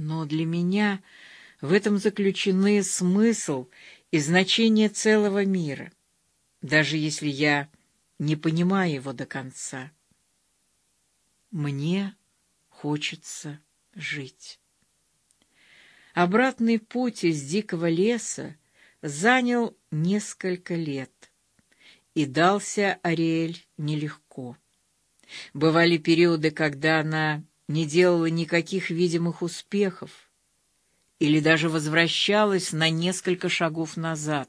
Но для меня в этом заключены смысл и значение целого мира, даже если я не понимаю его до конца. Мне хочется жить. Обратный путь из дикого леса занял несколько лет, и дался Ариэль нелегко. Бывали периоды, когда она не делала никаких видимых успехов или даже возвращалась на несколько шагов назад,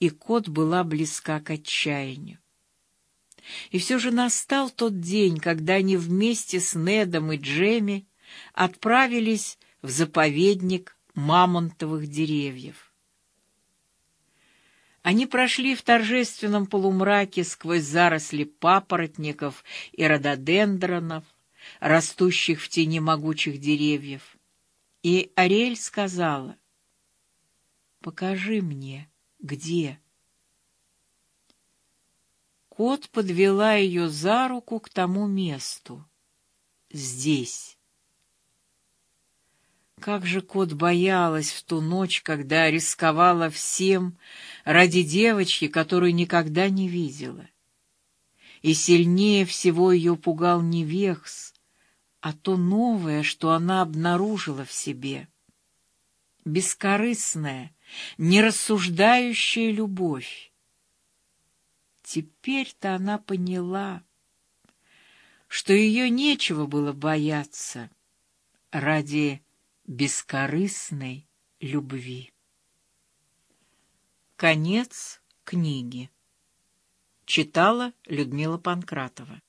и кот была близка к отчаянию. И все же настал тот день, когда они вместе с Недом и Джеми отправились в заповедник мамонтовых деревьев. Они прошли в торжественном полумраке сквозь заросли папоротников и рододендронов, растущих в тени могучих деревьев. И Ариэль сказала, «Покажи мне, где?» Кот подвела ее за руку к тому месту. Здесь. Как же кот боялась в ту ночь, когда рисковала всем ради девочки, которую никогда не видела. И сильнее всего ее пугал не Вехс, а то новое, что она обнаружила в себе. Бескорыстная, нерассуждающая любовь. Теперь-то она поняла, что ее нечего было бояться ради бескорыстной любви. Конец книги. Читала Людмила Панкратова.